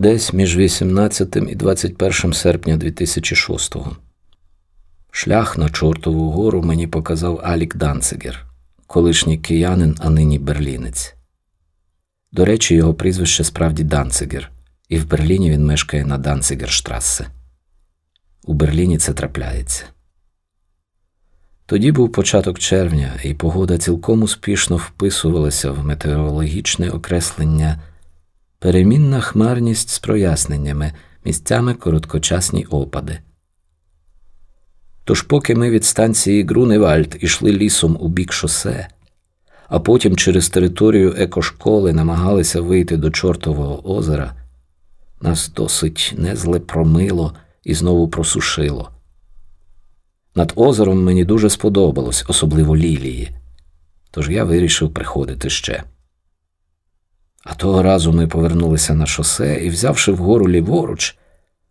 десь між 18 і 21 серпня 2006-го. Шлях на Чортову гору мені показав Алік Данцигер, колишній киянин, а нині берлінець. До речі, його прізвище справді Данцигер, і в Берліні він мешкає на Данцигерштрассе. У Берліні це трапляється. Тоді був початок червня, і погода цілком успішно вписувалася в метеорологічне окреслення перемінна хмарність з проясненнями, місцями короткочасні опади. Тож, поки ми від станції Груневальд ішли лісом у бік шосе, а потім через територію екошколи намагалися вийти до Чортового озера, нас досить незле промило і знову просушило. Над озером мені дуже сподобалось, особливо лілії, тож я вирішив приходити ще. А того разу ми повернулися на шосе і, взявши вгору ліворуч,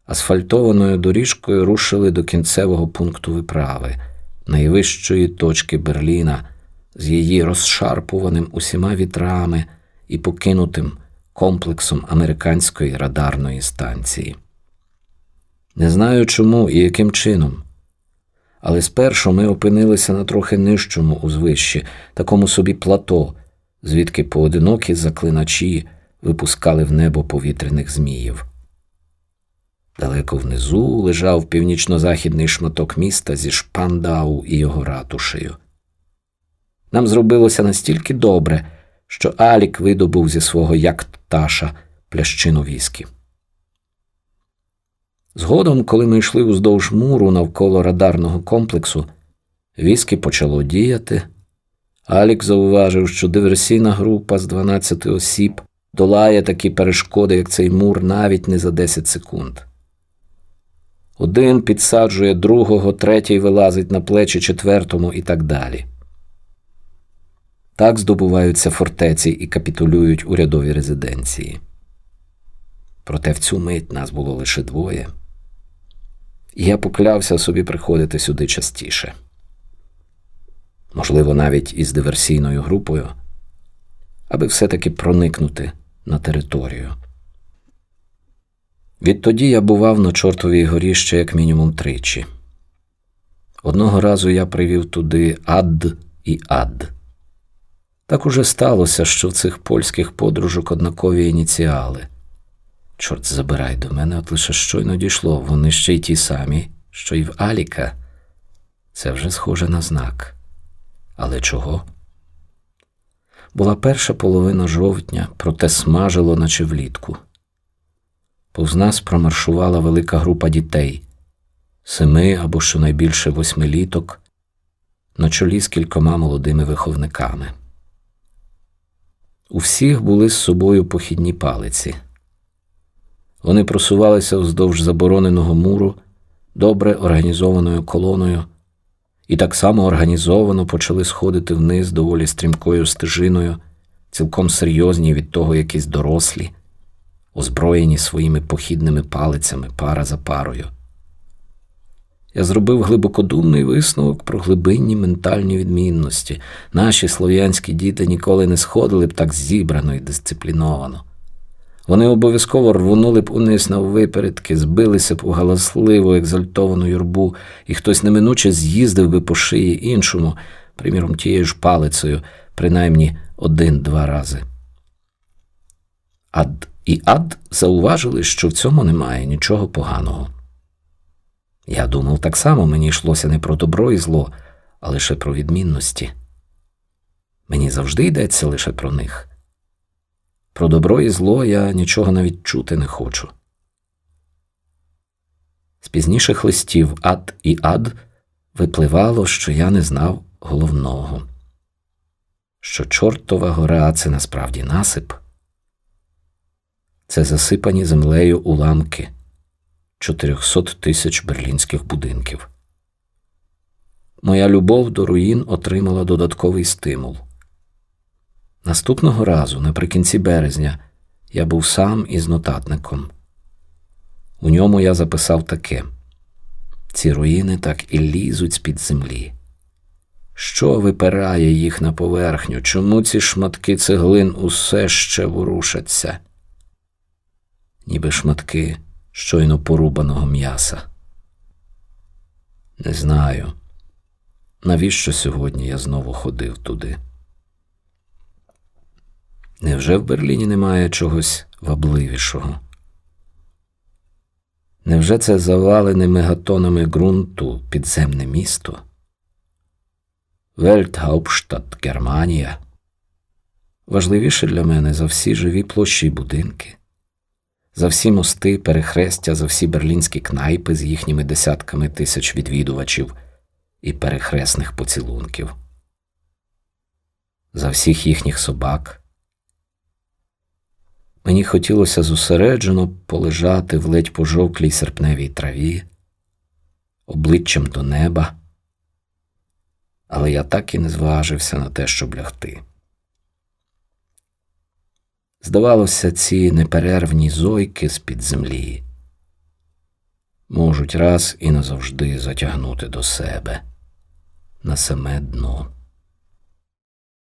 асфальтованою доріжкою рушили до кінцевого пункту виправи, найвищої точки Берліна, з її розшарпуваним усіма вітрами і покинутим комплексом американської радарної станції. Не знаю чому і яким чином. Але спершу ми опинилися на трохи нижчому узвищі, такому собі плато, звідки поодинокі заклиначі випускали в небо повітряних зміїв. Далеко внизу лежав північно-західний шматок міста зі Шпандау і його ратушею. Нам зробилося настільки добре, що Алік видобув зі свого якташа плящину віскі. Згодом, коли ми йшли уздовж муру навколо радарного комплексу, віскі почало діяти. Алік зауважив, що диверсійна група з 12 осіб долає такі перешкоди, як цей мур, навіть не за 10 секунд. Один підсаджує другого, третій вилазить на плечі четвертому і так далі. Так здобуваються фортеці і капітулюють урядові резиденції. Проте в цю мить нас було лише двоє, і я поклявся собі приходити сюди частіше. Можливо, навіть із диверсійною групою, аби все-таки проникнути на територію. Відтоді я бував на Чортовій горі ще як мінімум тричі. Одного разу я привів туди ад і ад. Так уже сталося, що в цих польських подружок однакові ініціали. Чорт забирай до мене, от лише щойно дійшло, вони ще й ті самі, що й в Аліка. Це вже схоже на знак. Але чого? Була перша половина жовтня, проте смажило, наче влітку. Повз нас промаршувала велика група дітей, семи або щонайбільше восьмиліток, на чолі з кількома молодими виховниками. У всіх були з собою похідні палиці. Вони просувалися вздовж забороненого муру добре організованою колоною і так само організовано почали сходити вниз доволі стрімкою стежиною, цілком серйозні від того якісь дорослі, озброєні своїми похідними палицями пара за парою. Я зробив глибокодумний висновок про глибинні ментальні відмінності. Наші слов'янські діти ніколи не сходили б так зібрано і дисципліновано. Вони обов'язково рвонули б униз на випередки, збилися б у галасливу, екзальтовану юрбу, і хтось неминуче з'їздив би по шиї іншому, приміром, тією ж палицею, принаймні один-два рази. Ад і ад зауважили, що в цьому немає нічого поганого. Я думав, так само мені йшлося не про добро і зло, а лише про відмінності. Мені завжди йдеться лише про них. Про добро і зло я нічого навіть чути не хочу. З пізніших листів ад і ад випливало, що я не знав головного, що Чортова гора це насправді насип, це засипані землею уламки 400 тисяч берлінських будинків. Моя любов до руїн отримала додатковий стимул. Наступного разу, наприкінці березня, я був сам із нотатником. У ньому я записав таке: ці руїни так і лізуть з під землі. Що випирає їх на поверхню? Чому ці шматки цеглин усе ще ворушаться? Ніби шматки щойно порубаного м'яса. Не знаю, навіщо сьогодні я знову ходив туди. Невже в Берліні немає чогось вабливішого? Невже це завалене мегатонами ґрунту підземне місто? Вельтгаупштадт Германія важливіше для мене за всі живі площі й будинки, за всі мости, перехрестя, за всі берлінські кнайпи з їхніми десятками тисяч відвідувачів і перехресних поцілунків, за всіх їхніх собак. Мені хотілося зосереджено полежати в ледь пожовклій серпневій траві, обличчям до неба, але я так і не зважився на те, щоб лягти. Здавалося, ці неперервні зойки з-під землі можуть раз і назавжди затягнути до себе на саме дно.